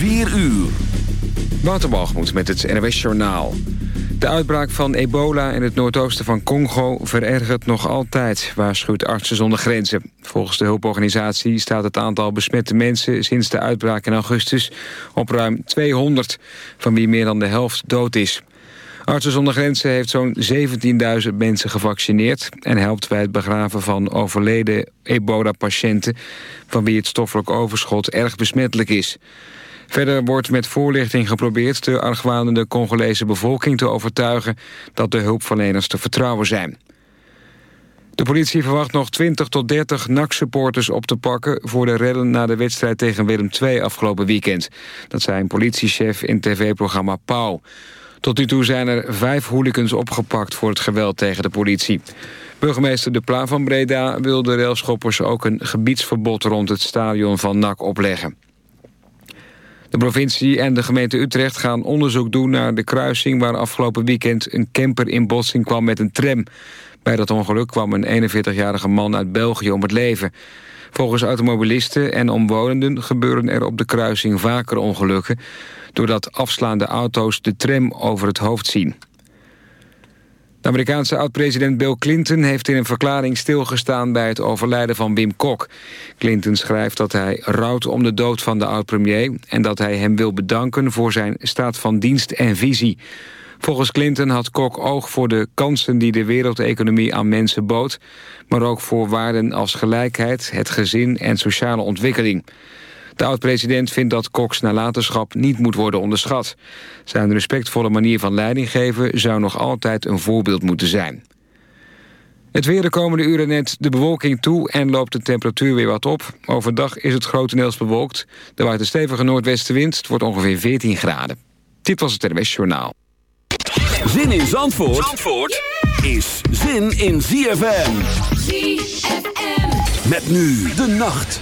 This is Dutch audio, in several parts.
4 uur. Waterbalgemoed met het NWS Journaal. De uitbraak van ebola in het noordoosten van Congo verergert nog altijd, waarschuwt Artsen zonder Grenzen. Volgens de hulporganisatie staat het aantal besmette mensen sinds de uitbraak in augustus op ruim 200, van wie meer dan de helft dood is. Artsen zonder Grenzen heeft zo'n 17.000 mensen gevaccineerd... en helpt bij het begraven van overleden ebola-patiënten... van wie het stoffelijk overschot erg besmettelijk is. Verder wordt met voorlichting geprobeerd de argwanende Congolese bevolking te overtuigen dat de hulpverleners te vertrouwen zijn. De politie verwacht nog 20 tot 30 NAC-supporters op te pakken... voor de rellen na de wedstrijd tegen Willem II afgelopen weekend. Dat zei een politiechef in tv-programma Pauw. Tot nu toe zijn er vijf hooligans opgepakt voor het geweld tegen de politie. Burgemeester De Pla van Breda wil de railschoppers ook een gebiedsverbod rond het stadion van NAC opleggen. De provincie en de gemeente Utrecht gaan onderzoek doen naar de kruising... waar afgelopen weekend een camper in botsing kwam met een tram. Bij dat ongeluk kwam een 41-jarige man uit België om het leven. Volgens automobilisten en omwonenden gebeuren er op de kruising vaker ongelukken... doordat afslaande auto's de tram over het hoofd zien. De Amerikaanse oud-president Bill Clinton heeft in een verklaring stilgestaan bij het overlijden van Wim Kok. Clinton schrijft dat hij rouwt om de dood van de oud-premier en dat hij hem wil bedanken voor zijn staat van dienst en visie. Volgens Clinton had Kok oog voor de kansen die de wereldeconomie aan mensen bood, maar ook voor waarden als gelijkheid, het gezin en sociale ontwikkeling. De oud-president vindt dat Cox nalatenschap niet moet worden onderschat. Zijn respectvolle manier van leiding geven zou nog altijd een voorbeeld moeten zijn. Het weer de komende uren net de bewolking toe en loopt de temperatuur weer wat op. Overdag is het grotendeels bewolkt. Er waait een stevige noordwestenwind. Het wordt ongeveer 14 graden. Dit was het NWS Journaal. Zin in Zandvoort, Zandvoort is zin in ZFM. ZFM. Met nu de nacht.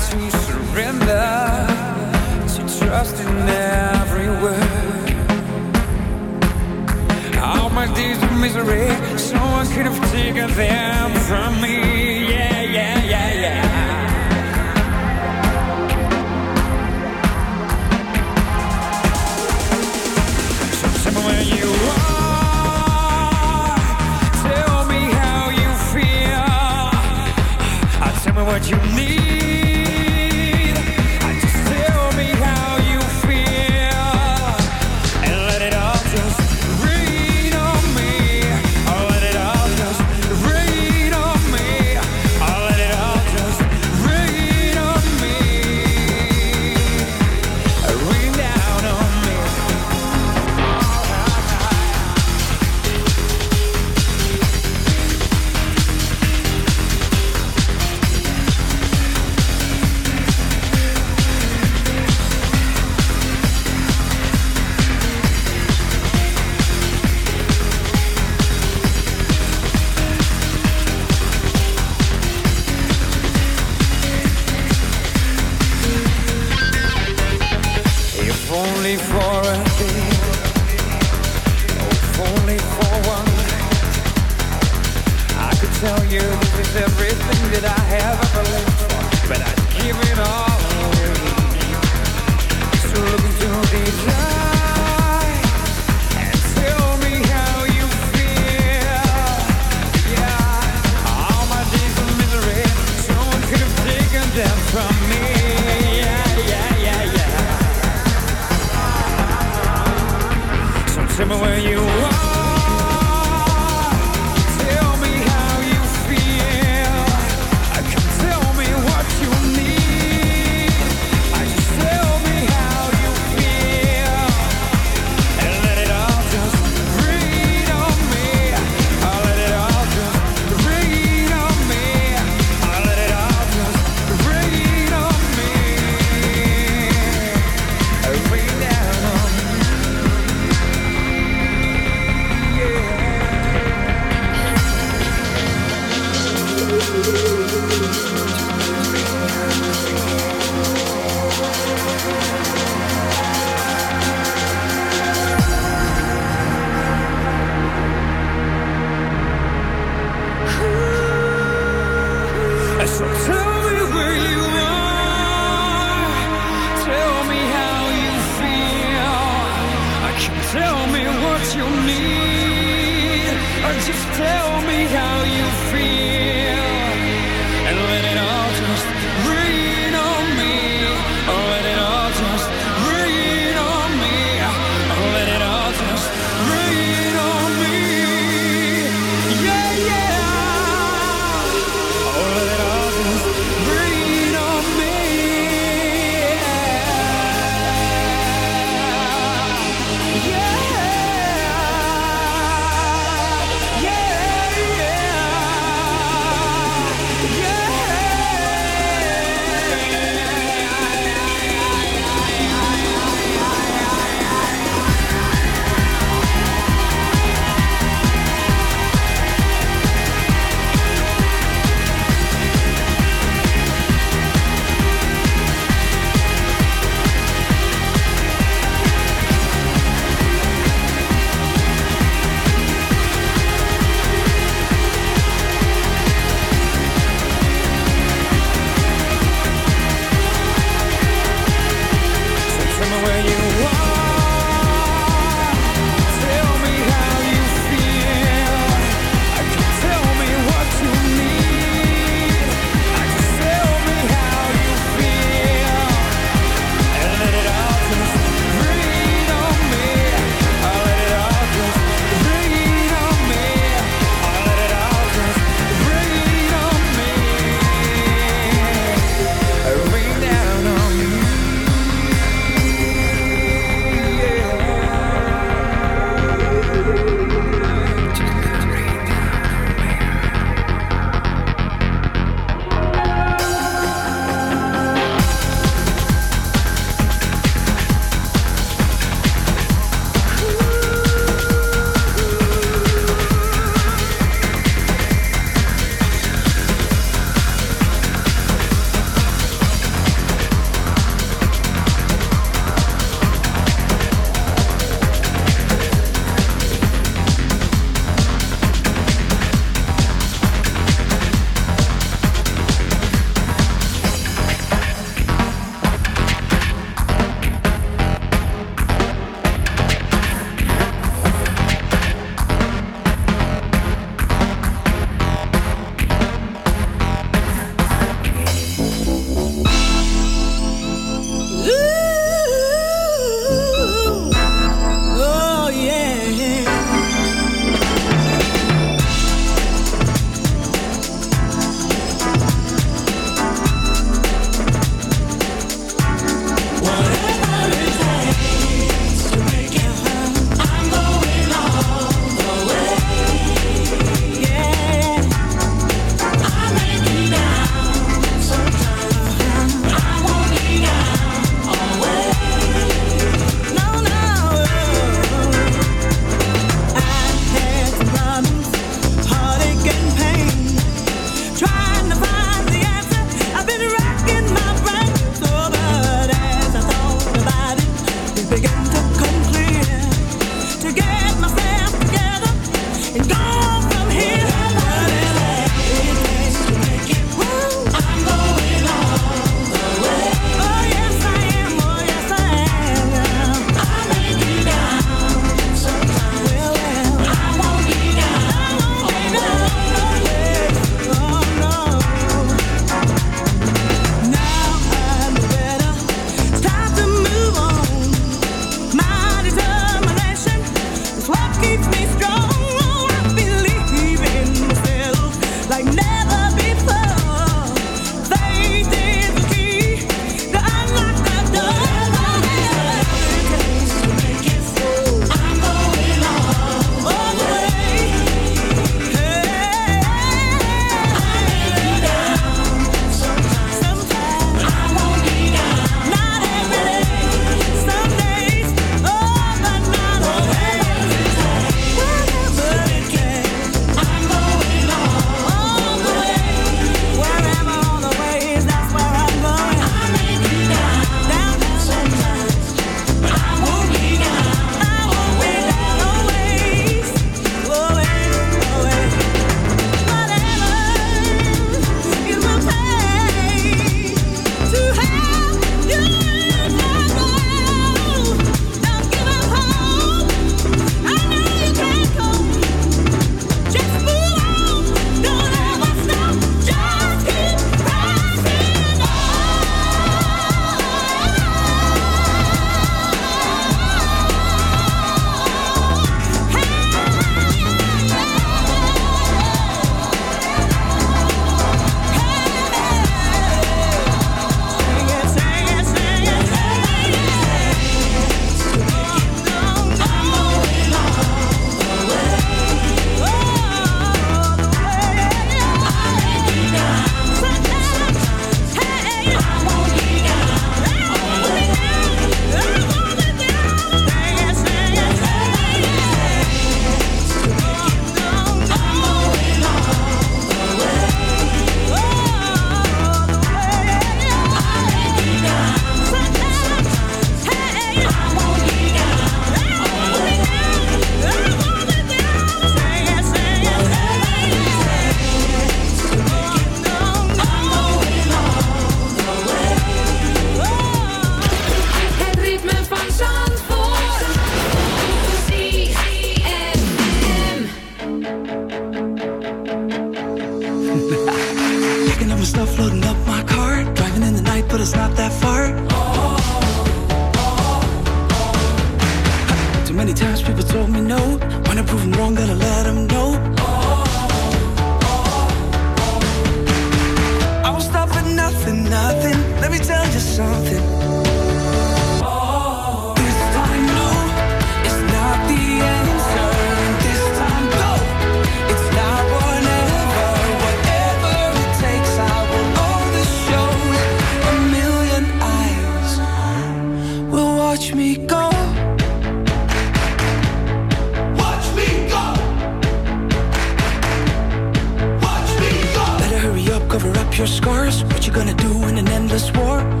your scars What you gonna do in an endless war?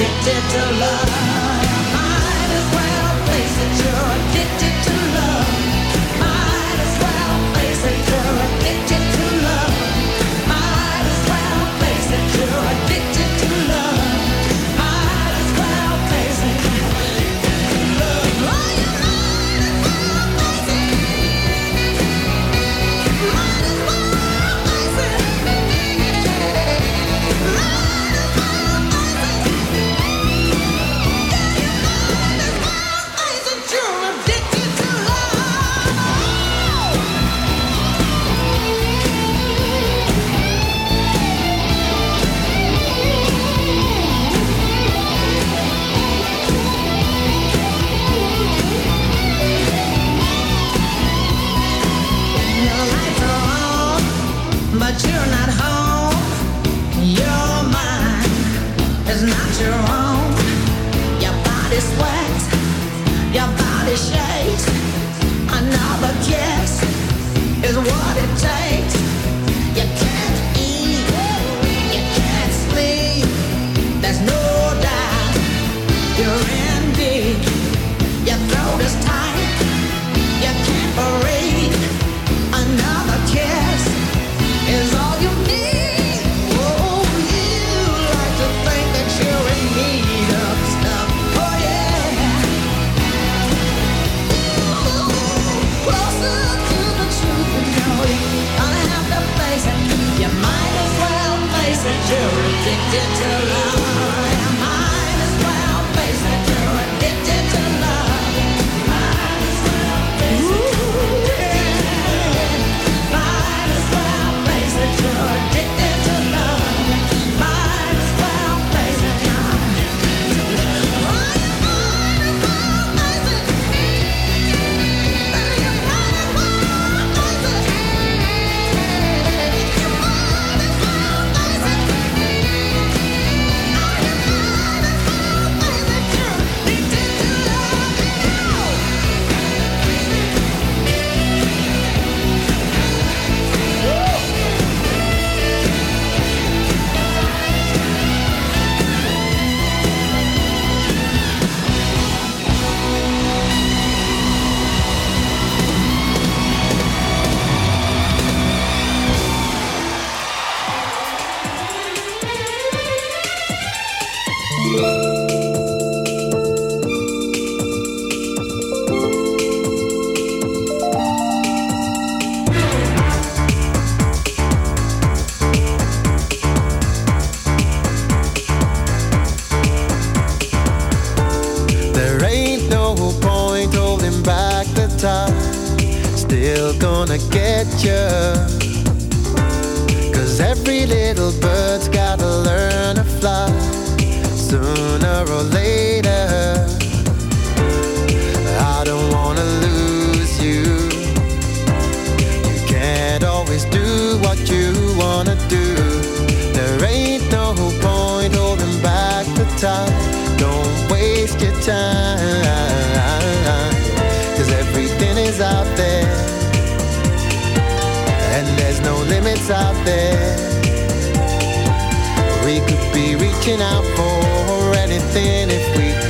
addicted to love. Might as well face it, you're addicted to reaching out for anything if we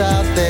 out there.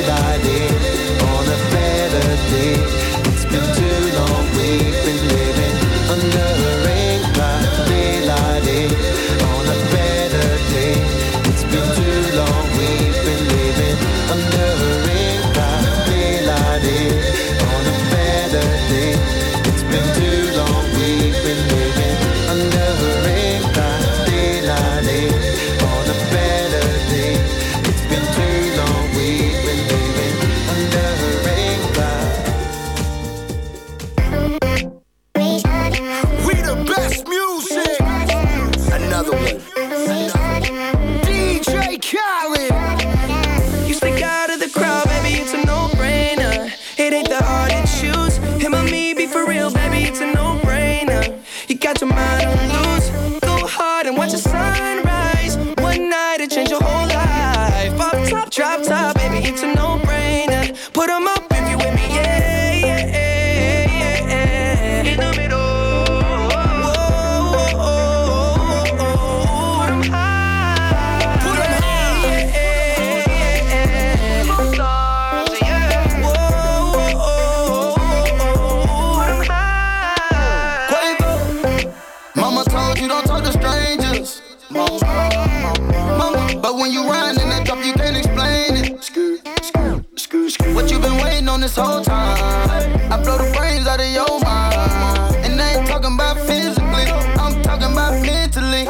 this whole time? I blow the brains out of your mind. And I ain't talking about physically, I'm talking about mentally.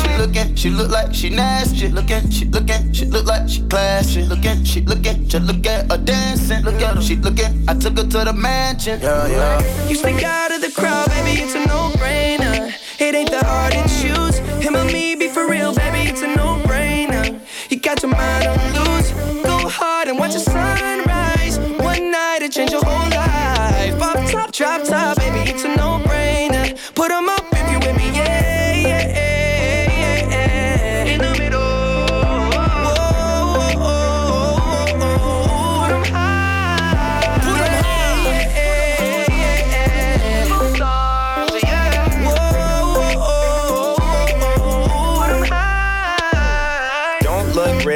She looking, she look like she nasty. Looking, she looking, she look like she classy. Looking, she looking, just look at her dancing. Look at her, she looking. I took her to the mansion. Yeah, yeah. You stick out of the crowd, baby, it's a no-brainer. It ain't that hard to choose. Him or me, be for real, baby, it's a no-brainer. You got your mind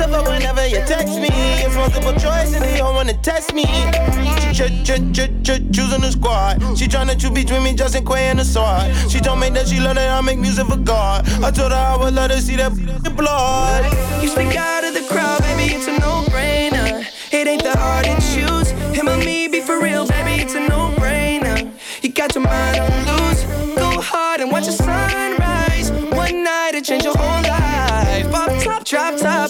answer whenever you text me. It's multiple choice and they don't wanna test me. Ch ch ch ch choosing the squad. She tryna choose between me, Justin Quay and the sword. She told me that she love that I make music for God. I told her I would let her see that blood. You stick out of the crowd, baby, it's a no-brainer. It ain't that hard to choose. Him or me, be for real, baby, it's a no-brainer. You got your mind on loose. Go hard and watch the sunrise. One night, it change your whole life. Pop top, drop top,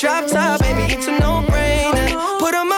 drop top, baby, it's a no-brainer. Put 'em up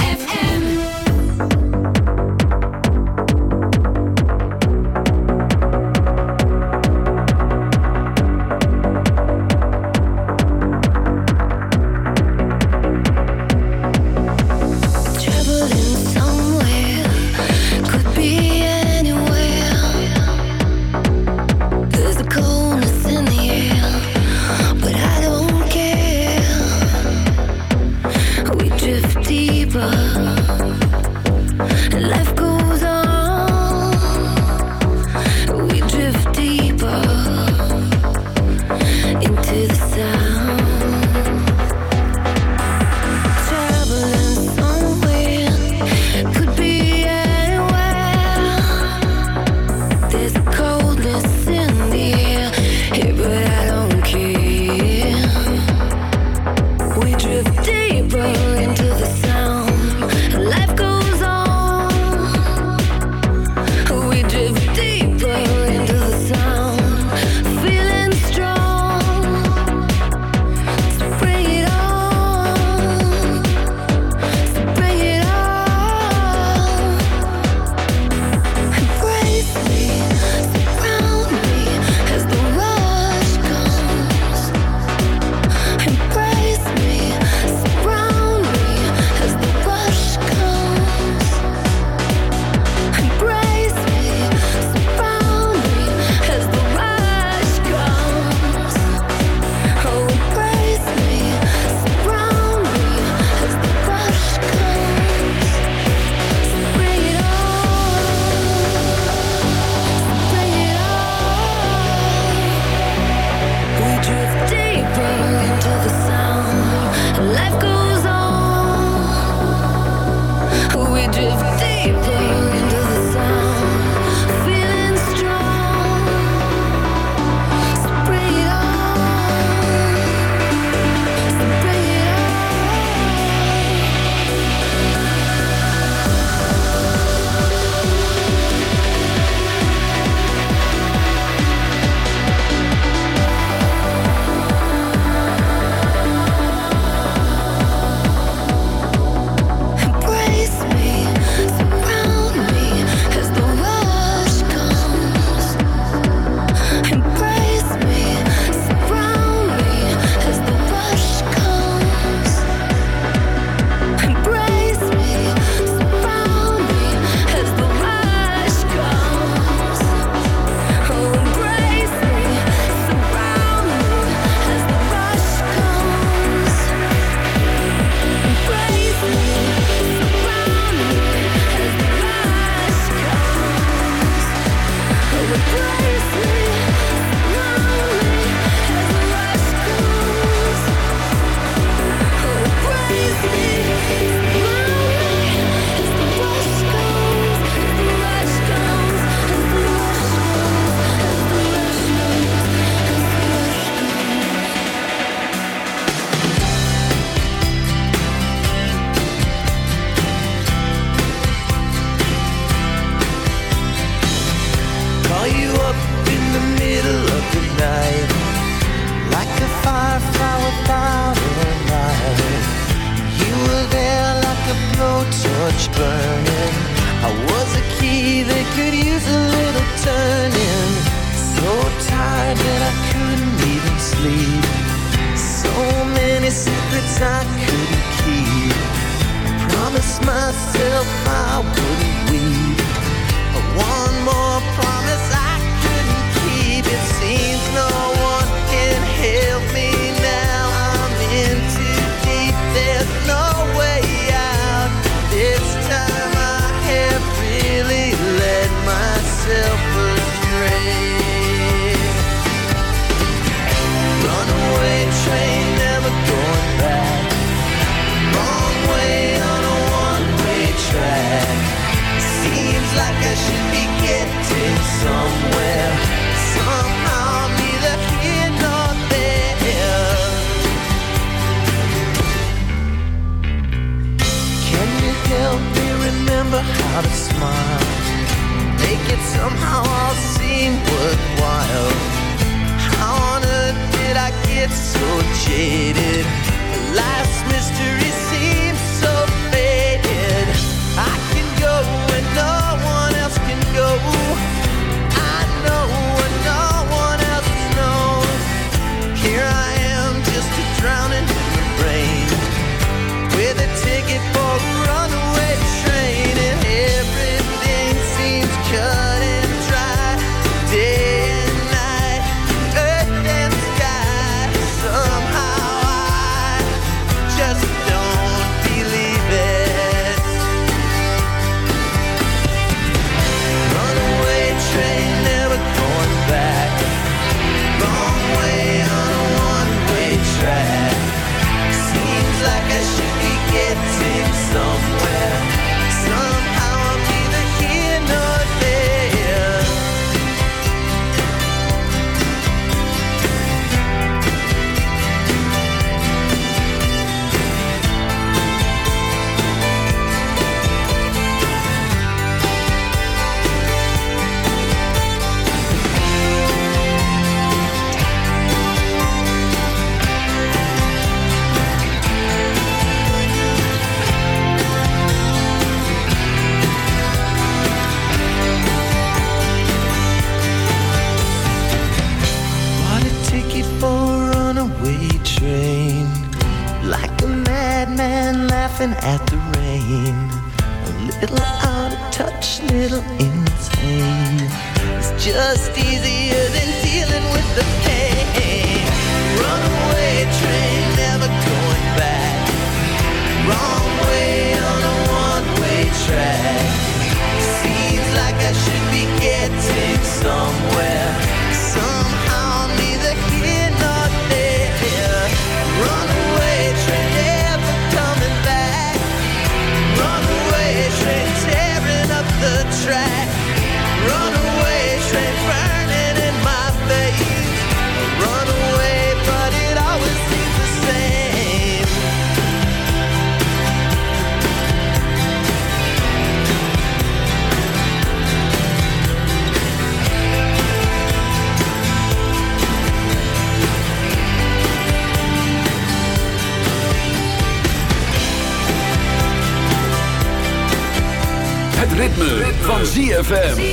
ZFM.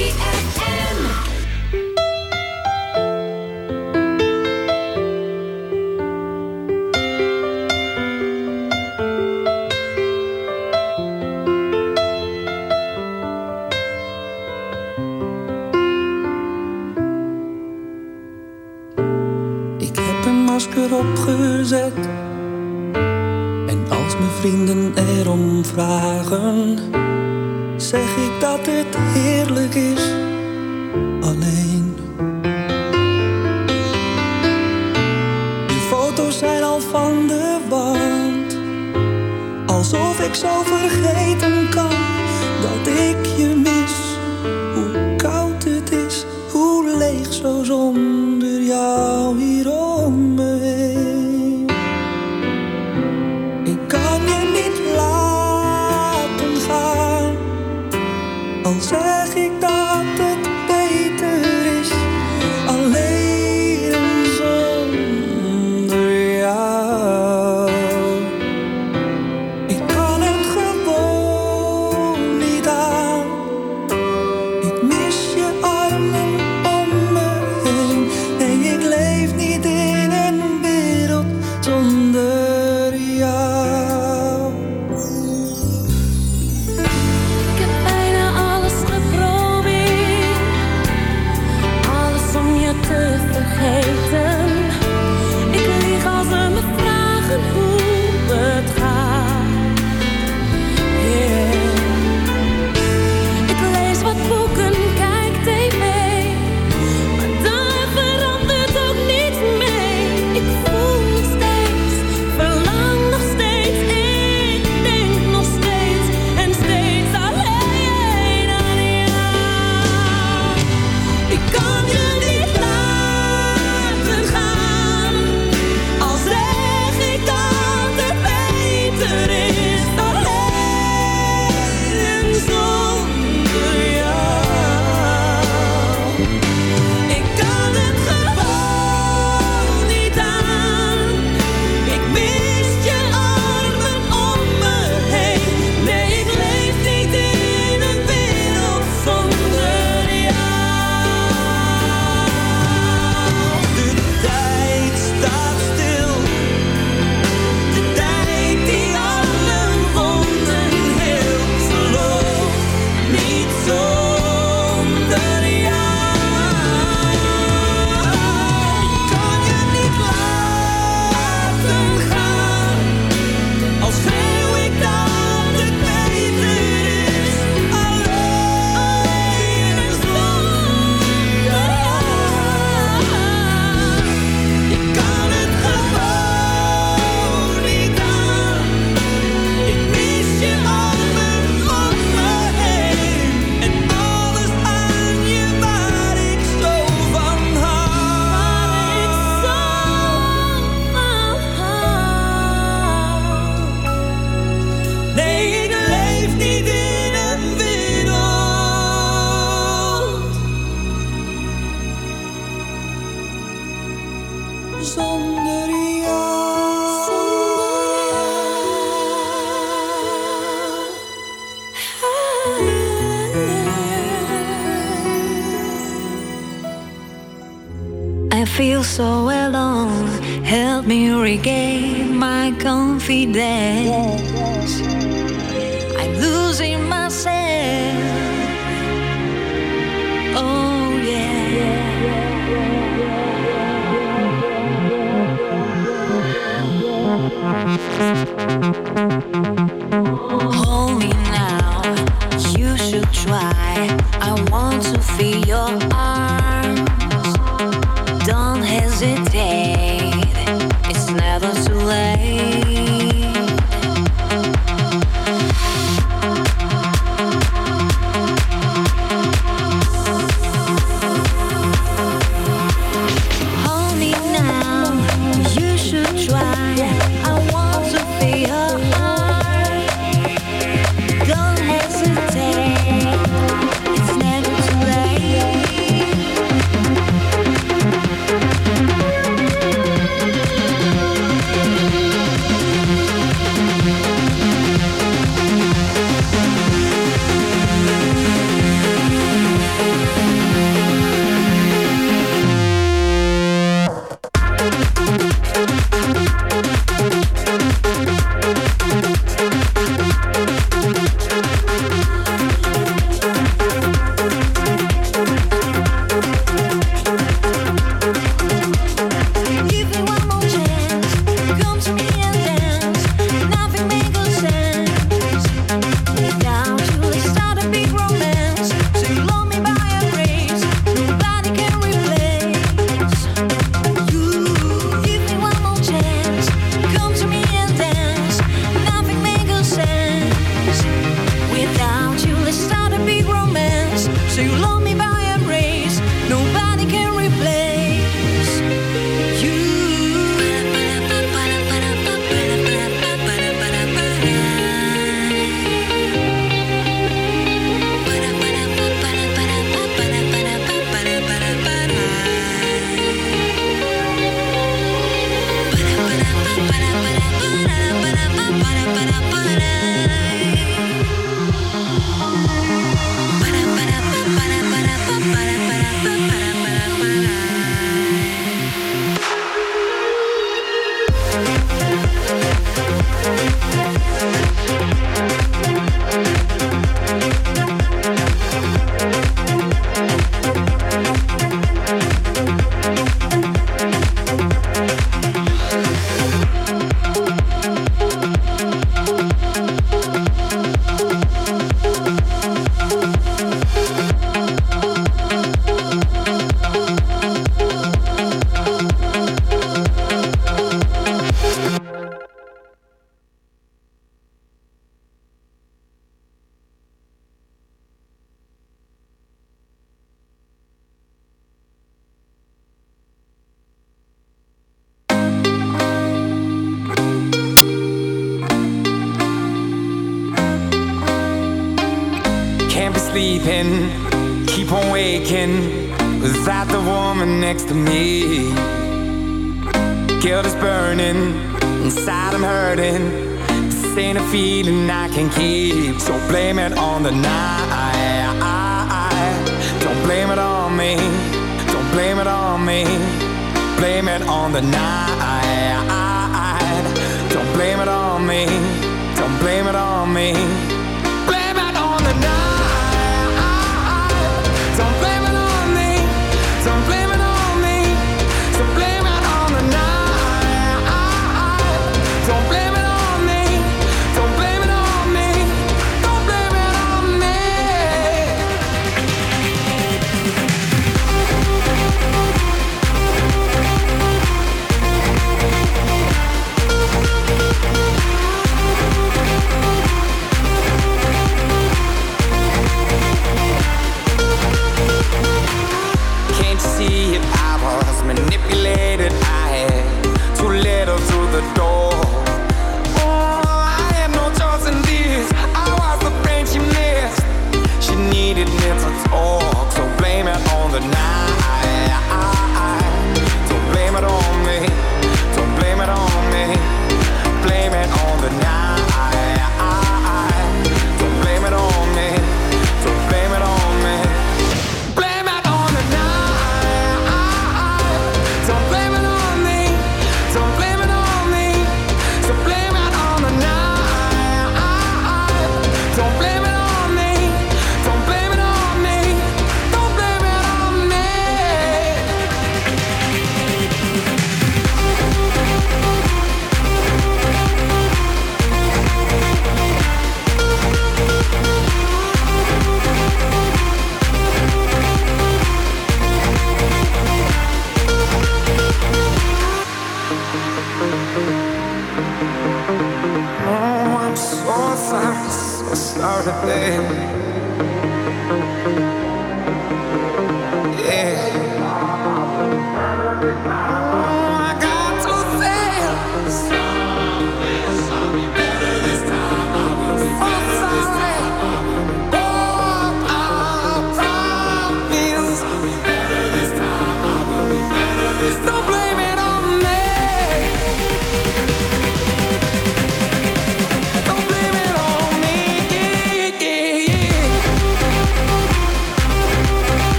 Ik heb een masker opgezet. En als mijn vrienden erom vragen zeg ik dat het heerlijk is alleen. De foto's zijn al van de wand, alsof ik zo vergeten kan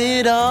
it all.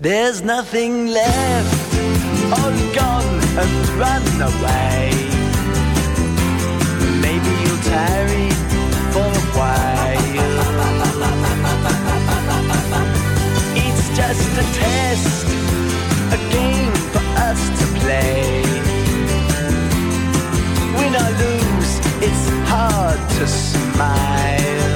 There's nothing left, all gone and run away. Maybe you'll tarry for a while. It's just a test, a game for us to play. Win or lose it's hard to smile.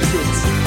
pockets.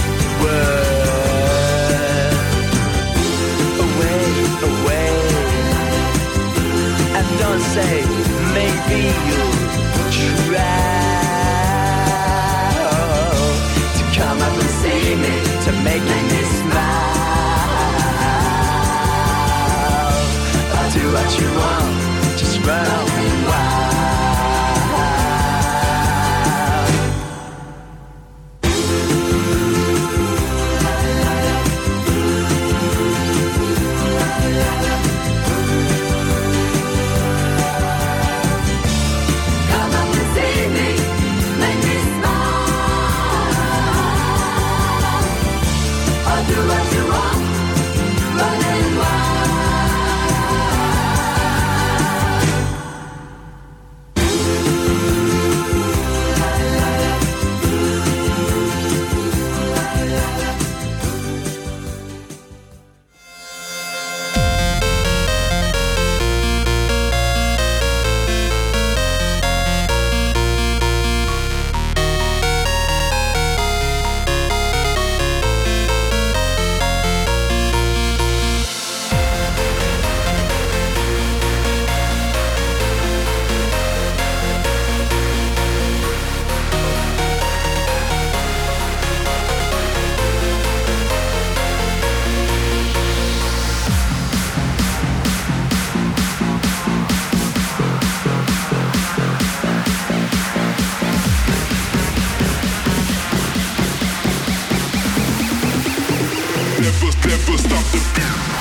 never stop the beat.